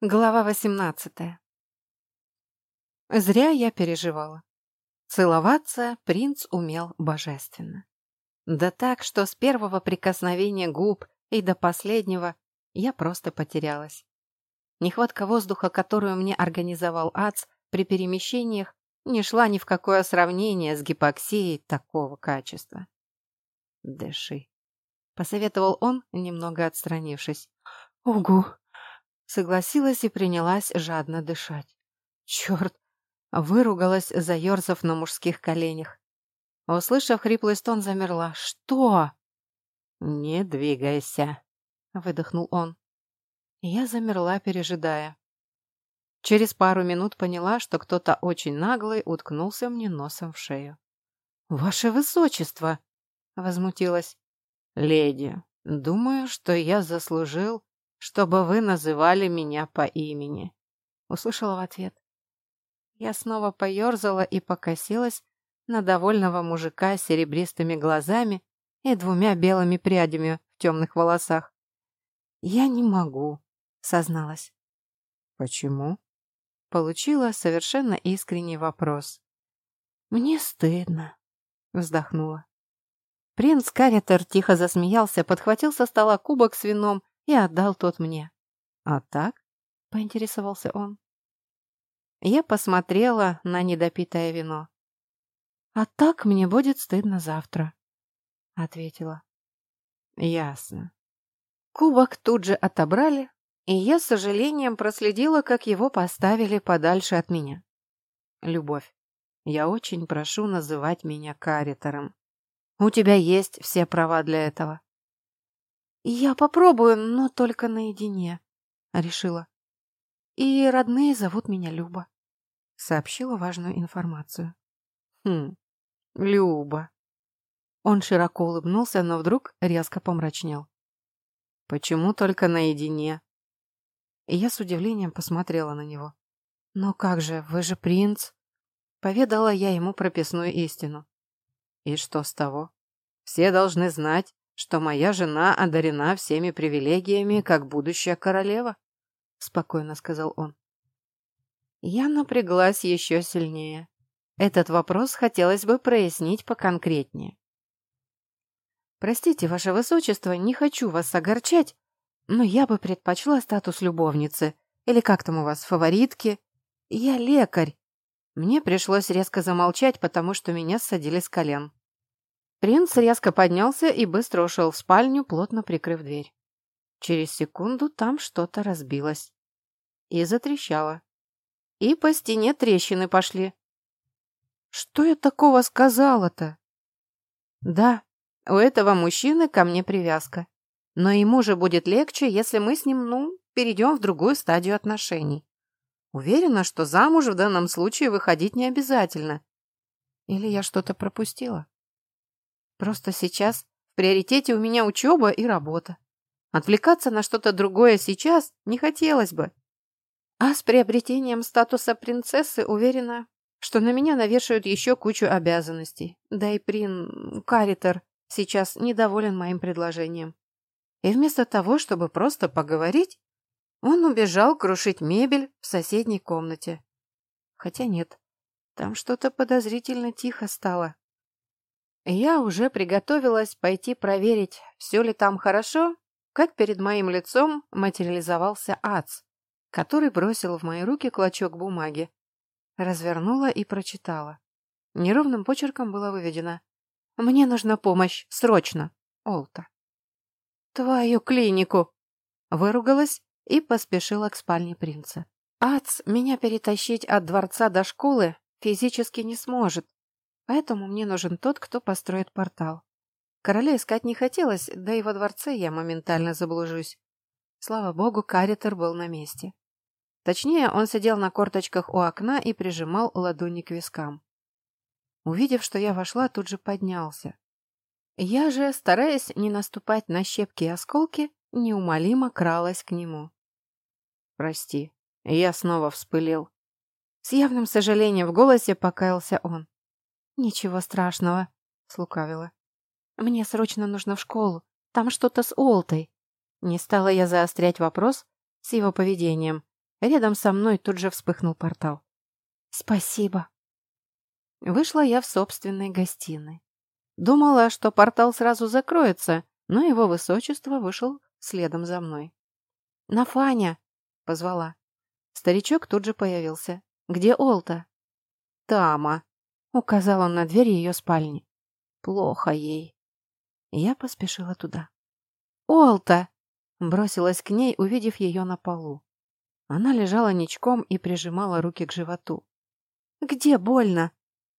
Глава восемнадцатая. Зря я переживала. Целоваться принц умел божественно. Да так, что с первого прикосновения губ и до последнего я просто потерялась. Нехватка воздуха, которую мне организовал Ац при перемещениях, не шла ни в какое сравнение с гипоксией такого качества. «Дыши», — посоветовал он, немного отстранившись. «Угу», Согласилась и принялась жадно дышать. Черт! Выругалась, заерзав на мужских коленях. Услышав хриплый стон, замерла. «Что?» «Не двигайся», — выдохнул он. Я замерла, пережидая. Через пару минут поняла, что кто-то очень наглый уткнулся мне носом в шею. «Ваше высочество!» — возмутилась. «Леди, думаю, что я заслужил чтобы вы называли меня по имени», — услышала в ответ. Я снова поерзала и покосилась на довольного мужика с серебристыми глазами и двумя белыми прядями в темных волосах. «Я не могу», — созналась. «Почему?» — получила совершенно искренний вопрос. «Мне стыдно», — вздохнула. Принц Каритер тихо засмеялся, подхватил со стола кубок с вином и отдал тот мне. «А так?» — поинтересовался он. Я посмотрела на недопитое вино. «А так мне будет стыдно завтра», — ответила. «Ясно». Кубок тут же отобрали, и я с сожалением проследила, как его поставили подальше от меня. «Любовь, я очень прошу называть меня Каритором. У тебя есть все права для этого. «Я попробую, но только наедине», — решила. «И родные зовут меня Люба», — сообщила важную информацию. «Хм, Люба». Он широко улыбнулся, но вдруг резко помрачнел. «Почему только наедине?» И я с удивлением посмотрела на него. «Но как же, вы же принц!» Поведала я ему прописную истину. «И что с того? Все должны знать, что моя жена одарена всеми привилегиями, как будущая королева», — спокойно сказал он. Я напряглась еще сильнее. Этот вопрос хотелось бы прояснить поконкретнее. «Простите, ваше высочество, не хочу вас огорчать, но я бы предпочла статус любовницы, или как там у вас, фаворитки. Я лекарь». Мне пришлось резко замолчать, потому что меня ссадили с колен. Принц резко поднялся и быстро ушел в спальню, плотно прикрыв дверь. Через секунду там что-то разбилось. И затрещало. И по стене трещины пошли. Что я такого сказала-то? Да, у этого мужчины ко мне привязка. Но ему же будет легче, если мы с ним, ну, перейдем в другую стадию отношений. Уверена, что замуж в данном случае выходить не обязательно. Или я что-то пропустила? Просто сейчас в приоритете у меня учеба и работа. Отвлекаться на что-то другое сейчас не хотелось бы. А с приобретением статуса принцессы уверена, что на меня навешают еще кучу обязанностей. Да и прин Каритер сейчас недоволен моим предложением. И вместо того, чтобы просто поговорить, он убежал крушить мебель в соседней комнате. Хотя нет, там что-то подозрительно тихо стало. Я уже приготовилась пойти проверить, все ли там хорошо, как перед моим лицом материализовался Ац, который бросил в мои руки клочок бумаги. Развернула и прочитала. Неровным почерком было выведено. «Мне нужна помощь, срочно, Олта». «Твою клинику!» Выругалась и поспешила к спальне принца. Ац меня перетащить от дворца до школы физически не сможет, Поэтому мне нужен тот, кто построит портал. Короля искать не хотелось, да и во дворце я моментально заблужусь. Слава богу, Каритер был на месте. Точнее, он сидел на корточках у окна и прижимал ладони к вискам. Увидев, что я вошла, тут же поднялся. Я же, стараясь не наступать на щепки и осколки, неумолимо кралась к нему. «Прости, я снова вспылил». С явным сожалением в голосе покаялся он. «Ничего страшного», — слукавила. «Мне срочно нужно в школу. Там что-то с Олтой». Не стала я заострять вопрос с его поведением. Рядом со мной тут же вспыхнул портал. «Спасибо». Вышла я в собственной гостиной. Думала, что портал сразу закроется, но его высочество вышел следом за мной. «Нафаня!» — позвала. Старичок тут же появился. «Где Олта?» «Тама!» — указал он на дверь ее спальни. «Плохо ей». Я поспешила туда. «Олта!» — бросилась к ней, увидев ее на полу. Она лежала ничком и прижимала руки к животу. «Где больно?»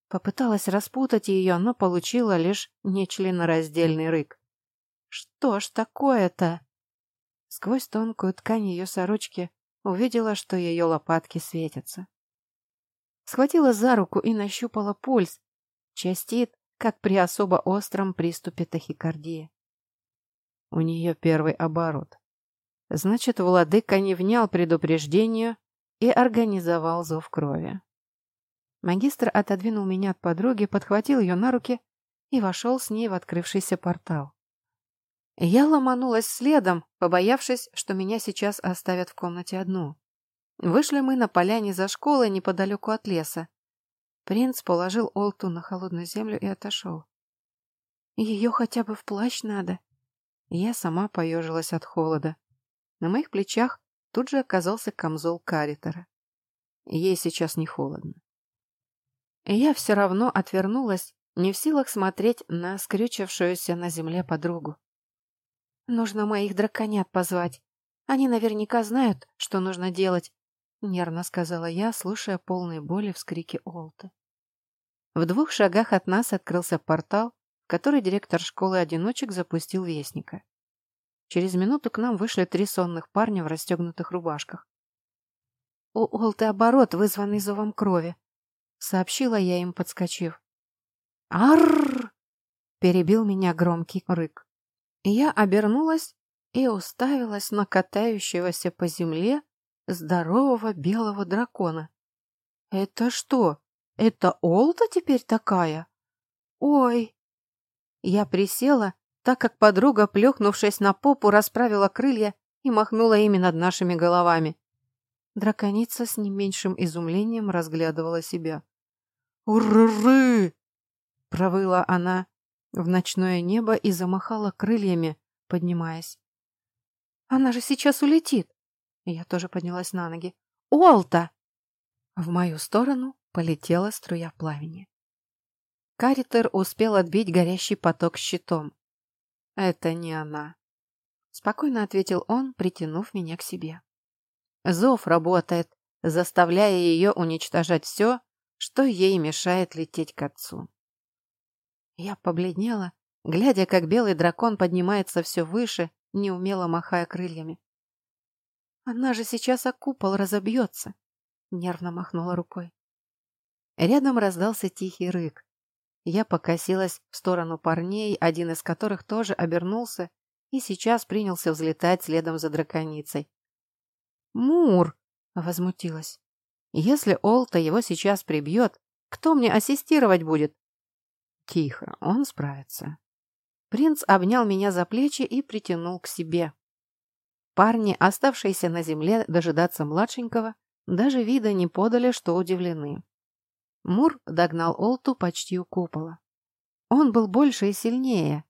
Попыталась распутать ее, но получила лишь нечленораздельный рык. «Что ж такое-то?» Сквозь тонкую ткань ее сорочки увидела, что ее лопатки светятся. Схватила за руку и нащупала пульс. Частит, как при особо остром приступе тахикардии. У нее первый оборот. Значит, владыка не внял предупреждению и организовал зов крови. Магистр отодвинул меня от подруги, подхватил ее на руки и вошел с ней в открывшийся портал. Я ломанулась следом, побоявшись, что меня сейчас оставят в комнате одну. Вышли мы на поляне за школой неподалеку от леса. Принц положил Олту на холодную землю и отошел. Ее хотя бы в плащ надо. Я сама поежилась от холода. На моих плечах тут же оказался камзол каритера. Ей сейчас не холодно. Я все равно отвернулась, не в силах смотреть на скрючившуюся на земле подругу. Нужно моих драконят позвать. Они наверняка знают, что нужно делать, — нервно сказала я, слушая полные боли вскрики Олта. В двух шагах от нас открылся портал, который директор школы-одиночек запустил вестника. Через минуту к нам вышли три сонных парня в расстегнутых рубашках. «У Олты оборот, вызванный зовом крови», — сообщила я им, подскочив. «Арррр!» — перебил меня громкий рык. Я обернулась и уставилась на катающегося по земле здорового белого дракона. «Это что? Это Олта теперь такая? Ой!» Я присела так как подруга, плюхнувшись на попу, расправила крылья и махнула ими над нашими головами. Драконица с не меньшим изумлением разглядывала себя. «Урры!» — провыла она в ночное небо и замахала крыльями, поднимаясь. «Она же сейчас улетит!» Я тоже поднялась на ноги. «Олта!» В мою сторону полетела струя пламени. Каритер успел отбить горящий поток щитом. «Это не она», — спокойно ответил он, притянув меня к себе. «Зов работает, заставляя ее уничтожать все, что ей мешает лететь к отцу». Я побледнела, глядя, как белый дракон поднимается все выше, неумело махая крыльями. «Она же сейчас о купол разобьется», — нервно махнула рукой. Рядом раздался тихий рык. Я покосилась в сторону парней, один из которых тоже обернулся и сейчас принялся взлетать следом за драконицей. «Мур!» — возмутилась. «Если Олта его сейчас прибьет, кто мне ассистировать будет?» «Тихо, он справится». Принц обнял меня за плечи и притянул к себе. Парни, оставшиеся на земле дожидаться младшенького, даже вида не подали, что удивлены. Мур догнал Олту почти у купола. Он был больше и сильнее.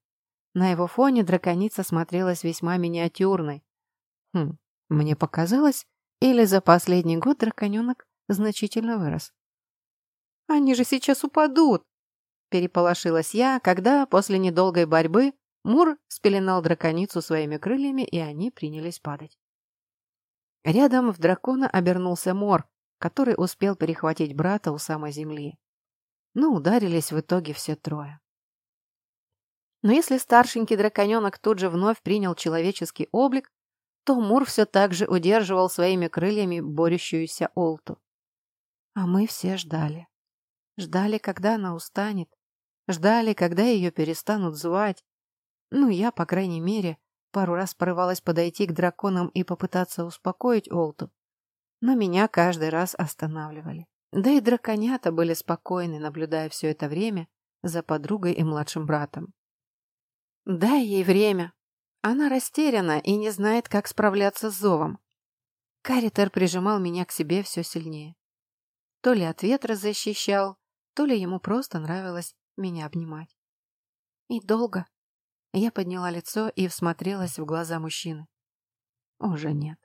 На его фоне драконица смотрелась весьма миниатюрной. Хм, мне показалось, или за последний год драконенок значительно вырос. «Они же сейчас упадут!» Переполошилась я, когда после недолгой борьбы Мур спеленал драконицу своими крыльями, и они принялись падать. Рядом в дракона обернулся Мор, который успел перехватить брата у самой земли. Но ударились в итоге все трое. Но если старшенький драконенок тут же вновь принял человеческий облик, то Мур все так же удерживал своими крыльями борющуюся Олту. А мы все ждали. Ждали, когда она устанет. Ждали, когда ее перестанут звать. Ну, я, по крайней мере, пару раз порывалась подойти к драконам и попытаться успокоить Олту но меня каждый раз останавливали. Да и драконята были спокойны, наблюдая все это время за подругой и младшим братом. Дай ей время. Она растеряна и не знает, как справляться с зовом. Каритер прижимал меня к себе все сильнее. То ли от ветра защищал, то ли ему просто нравилось меня обнимать. И долго. Я подняла лицо и всмотрелась в глаза мужчины. Уже нет.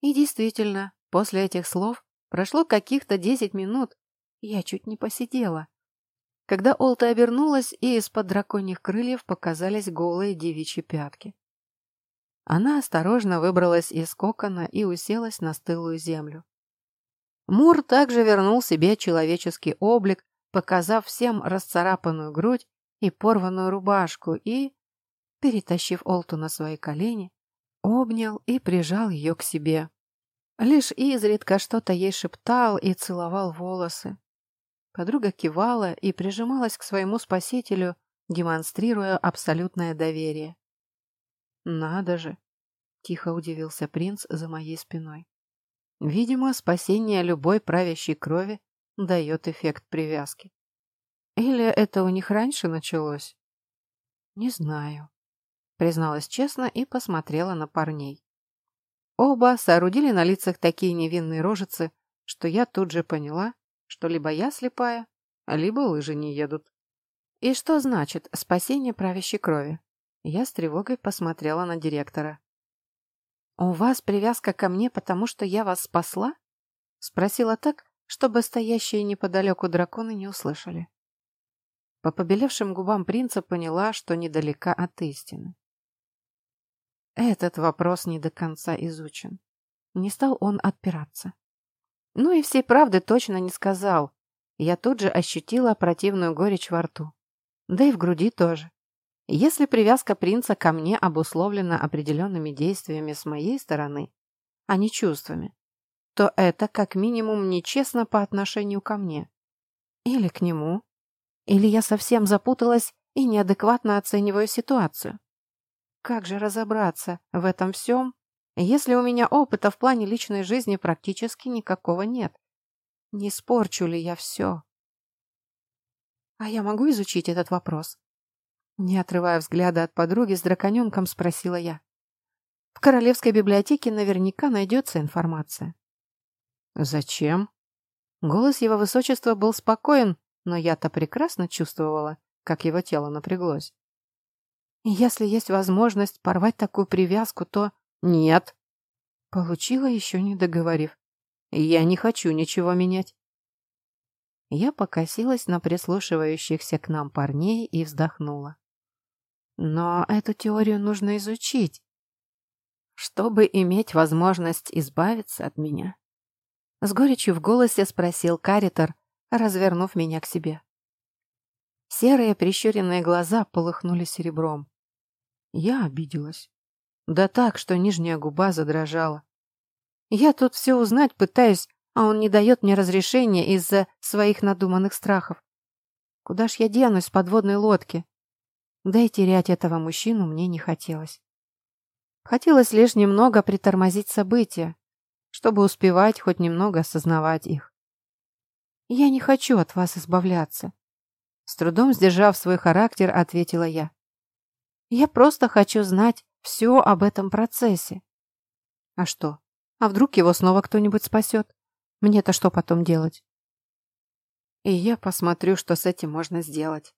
И действительно, после этих слов прошло каких-то десять минут, я чуть не посидела. Когда Олта обернулась, и из-под драконьих крыльев показались голые девичьи пятки. Она осторожно выбралась из кокона и уселась на стылую землю. Мур также вернул себе человеческий облик, показав всем расцарапанную грудь и порванную рубашку и, перетащив Олту на свои колени, обнял и прижал ее к себе. Лишь изредка что-то ей шептал и целовал волосы. Подруга кивала и прижималась к своему спасителю, демонстрируя абсолютное доверие. «Надо же!» — тихо удивился принц за моей спиной. Видимо, спасение любой правящей крови дает эффект привязки. Или это у них раньше началось? Не знаю. Призналась честно и посмотрела на парней. Оба соорудили на лицах такие невинные рожицы, что я тут же поняла, что либо я слепая, либо лыжи не едут. И что значит спасение правящей крови? Я с тревогой посмотрела на директора. «У вас привязка ко мне, потому что я вас спасла?» Спросила так, чтобы стоящие неподалеку драконы не услышали. По побелевшим губам принца поняла, что недалека от истины. Этот вопрос не до конца изучен. Не стал он отпираться. Ну и всей правды точно не сказал. Я тут же ощутила противную горечь во рту. Да и в груди тоже. Если привязка принца ко мне обусловлена определенными действиями с моей стороны, а не чувствами, то это как минимум нечестно по отношению ко мне. Или к нему. Или я совсем запуталась и неадекватно оцениваю ситуацию. Как же разобраться в этом всем, если у меня опыта в плане личной жизни практически никакого нет? Не спорчу ли я все? А я могу изучить этот вопрос? Не отрывая взгляда от подруги, с драконенком спросила я. В Королевской библиотеке наверняка найдется информация. Зачем? Голос его высочества был спокоен, но я-то прекрасно чувствовала, как его тело напряглось. Если есть возможность порвать такую привязку, то... Нет. Получила, еще не договорив. Я не хочу ничего менять. Я покосилась на прислушивающихся к нам парней и вздохнула. Но эту теорию нужно изучить, чтобы иметь возможность избавиться от меня. С горечью в голосе спросил Каритер, развернув меня к себе. Серые прищуренные глаза полыхнули серебром. Я обиделась. Да так, что нижняя губа задрожала. Я тут все узнать пытаюсь, а он не дает мне разрешения из-за своих надуманных страхов. Куда ж я денусь с подводной лодки? Да и терять этого мужчину мне не хотелось. Хотелось лишь немного притормозить события, чтобы успевать хоть немного осознавать их. «Я не хочу от вас избавляться», — с трудом сдержав свой характер, ответила я. «Я просто хочу знать все об этом процессе». «А что? А вдруг его снова кто-нибудь спасет? Мне-то что потом делать?» «И я посмотрю, что с этим можно сделать».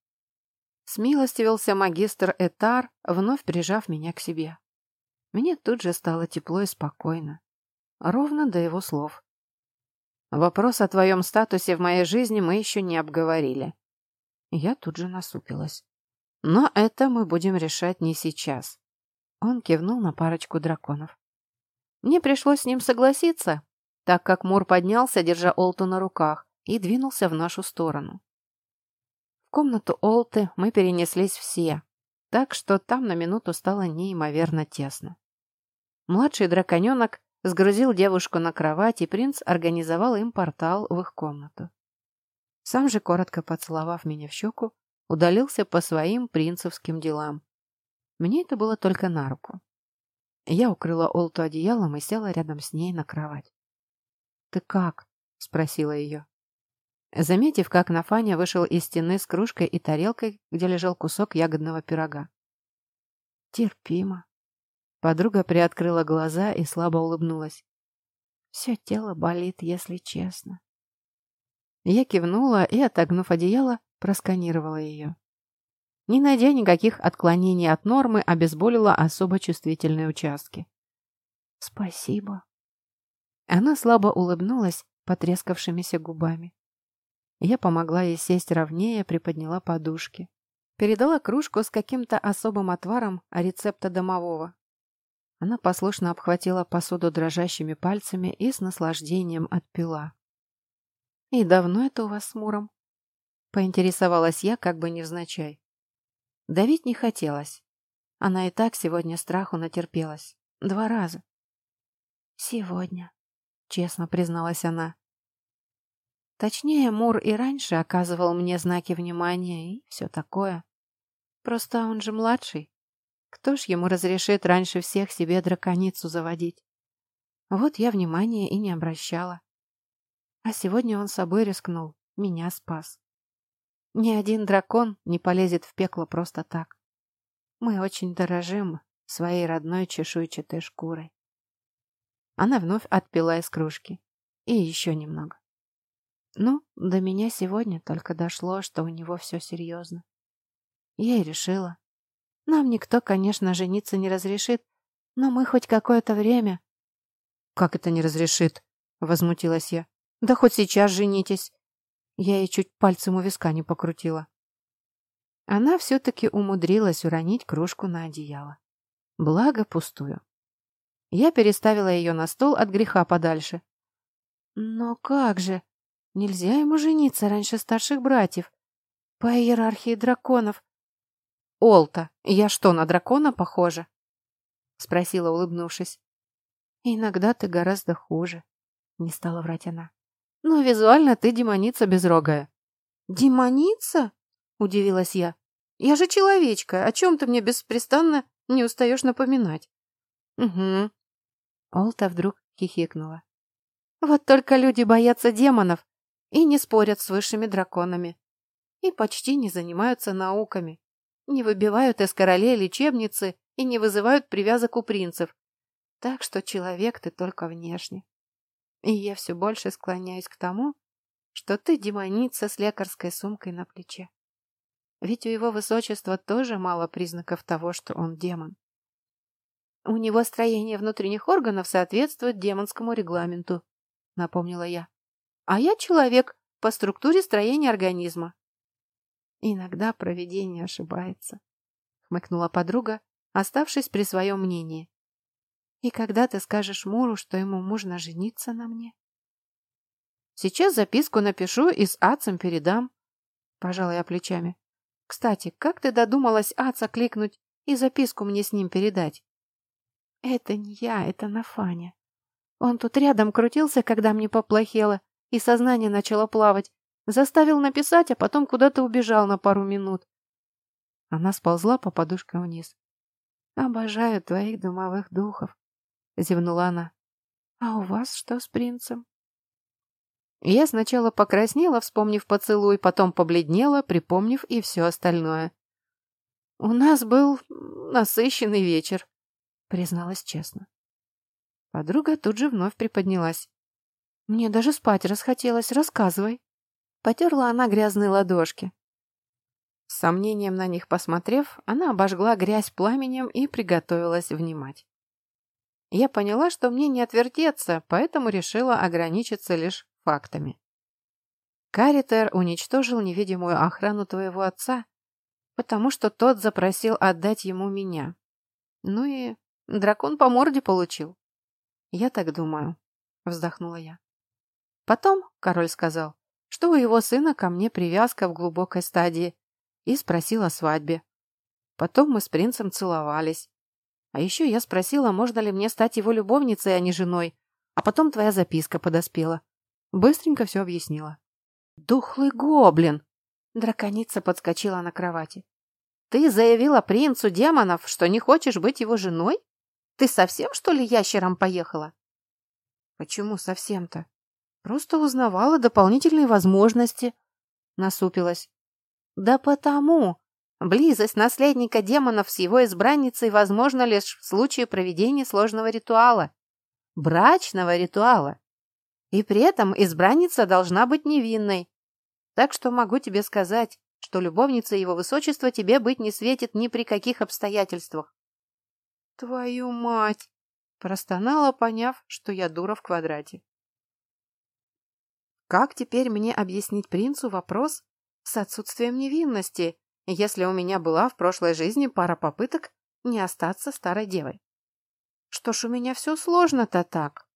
Смилостивился магистр Этар, вновь прижав меня к себе. Мне тут же стало тепло и спокойно. Ровно до его слов. «Вопрос о твоем статусе в моей жизни мы еще не обговорили». Я тут же насупилась. «Но это мы будем решать не сейчас». Он кивнул на парочку драконов. Мне пришлось с ним согласиться, так как Мур поднялся, держа Олту на руках, и двинулся в нашу сторону. В комнату Олты мы перенеслись все, так что там на минуту стало неимоверно тесно. Младший драконенок сгрузил девушку на кровать, и принц организовал им портал в их комнату. Сам же, коротко поцеловав меня в щеку, удалился по своим принцевским делам. Мне это было только на руку. Я укрыла Олту одеялом и села рядом с ней на кровать. «Ты как?» — спросила ее. Заметив, как Нафаня вышел из стены с кружкой и тарелкой, где лежал кусок ягодного пирога. Терпимо. Подруга приоткрыла глаза и слабо улыбнулась. Все тело болит, если честно. Я кивнула и, отогнув одеяло, просканировала ее. Не найдя никаких отклонений от нормы, обезболила особо чувствительные участки. «Спасибо». Она слабо улыбнулась потрескавшимися губами. Я помогла ей сесть ровнее, приподняла подушки. Передала кружку с каким-то особым отваром рецепта домового. Она послушно обхватила посуду дрожащими пальцами и с наслаждением отпила. «И давно это у вас с Муром?» Поинтересовалась я, как бы невзначай. Давить не хотелось. Она и так сегодня страху натерпелась. Два раза. «Сегодня», — честно призналась она. Точнее, Мур и раньше оказывал мне знаки внимания и все такое. Просто он же младший. Кто ж ему разрешит раньше всех себе драконицу заводить? Вот я внимания и не обращала. А сегодня он собой рискнул, меня спас. Ни один дракон не полезет в пекло просто так. Мы очень дорожим своей родной чешуйчатой шкурой. Она вновь отпила из кружки. И еще немного. Ну, до меня сегодня только дошло, что у него все серьезно. Я и решила. Нам никто, конечно, жениться не разрешит, но мы хоть какое-то время... «Как это не разрешит?» — возмутилась я. «Да хоть сейчас женитесь!» Я ей чуть пальцем у виска не покрутила. Она все-таки умудрилась уронить кружку на одеяло. Благо пустую. Я переставила ее на стол от греха подальше. «Но как же? Нельзя ему жениться раньше старших братьев. По иерархии драконов. «Олта, я что, на дракона похожа?» Спросила, улыбнувшись. «Иногда ты гораздо хуже», — не стала врать она. «Но визуально ты демоница безрогая». «Демоница?» — удивилась я. «Я же человечка, о чем ты мне беспрестанно не устаешь напоминать?» «Угу». Олта вдруг хихикнула. «Вот только люди боятся демонов, и не спорят с высшими драконами, и почти не занимаются науками, не выбивают из королей лечебницы и не вызывают привязок у принцев. Так что человек ты только внешне. И я все больше склоняюсь к тому, что ты демоница с лекарской сумкой на плече. Ведь у его высочества тоже мало признаков того, что он демон. У него строение внутренних органов соответствует демонскому регламенту, напомнила я а я человек по структуре строения организма. Иногда проведение ошибается, хмыкнула подруга, оставшись при своем мнении. И когда ты скажешь Муру, что ему можно жениться на мне? Сейчас записку напишу и с Ацем передам. Пожала я плечами. Кстати, как ты додумалась Аца кликнуть и записку мне с ним передать? Это не я, это Нафаня. Он тут рядом крутился, когда мне поплохело, и сознание начало плавать. Заставил написать, а потом куда-то убежал на пару минут. Она сползла по подушке вниз. «Обожаю твоих домовых духов», — зевнула она. «А у вас что с принцем?» Я сначала покраснела, вспомнив поцелуй, потом побледнела, припомнив и все остальное. «У нас был насыщенный вечер», — призналась честно. Подруга тут же вновь приподнялась. Мне даже спать расхотелось, рассказывай. Потерла она грязные ладошки. С сомнением на них посмотрев, она обожгла грязь пламенем и приготовилась внимать. Я поняла, что мне не отвертеться, поэтому решила ограничиться лишь фактами. Каритер уничтожил невидимую охрану твоего отца, потому что тот запросил отдать ему меня. Ну и дракон по морде получил. Я так думаю, вздохнула я. Потом король сказал, что у его сына ко мне привязка в глубокой стадии, и спросил о свадьбе. Потом мы с принцем целовались. А еще я спросила, можно ли мне стать его любовницей, а не женой, а потом твоя записка подоспела. Быстренько все объяснила. «Духлый гоблин!» Драконица подскочила на кровати. «Ты заявила принцу демонов, что не хочешь быть его женой? Ты совсем, что ли, ящером поехала?» «Почему совсем-то?» Просто узнавала дополнительные возможности. Насупилась. Да потому. Близость наследника демонов с его избранницей возможна лишь в случае проведения сложного ритуала. Брачного ритуала. И при этом избранница должна быть невинной. Так что могу тебе сказать, что любовница его высочества тебе быть не светит ни при каких обстоятельствах. Твою мать! Простонала, поняв, что я дура в квадрате. Как теперь мне объяснить принцу вопрос с отсутствием невинности, если у меня была в прошлой жизни пара попыток не остаться старой девой? Что ж у меня все сложно-то так?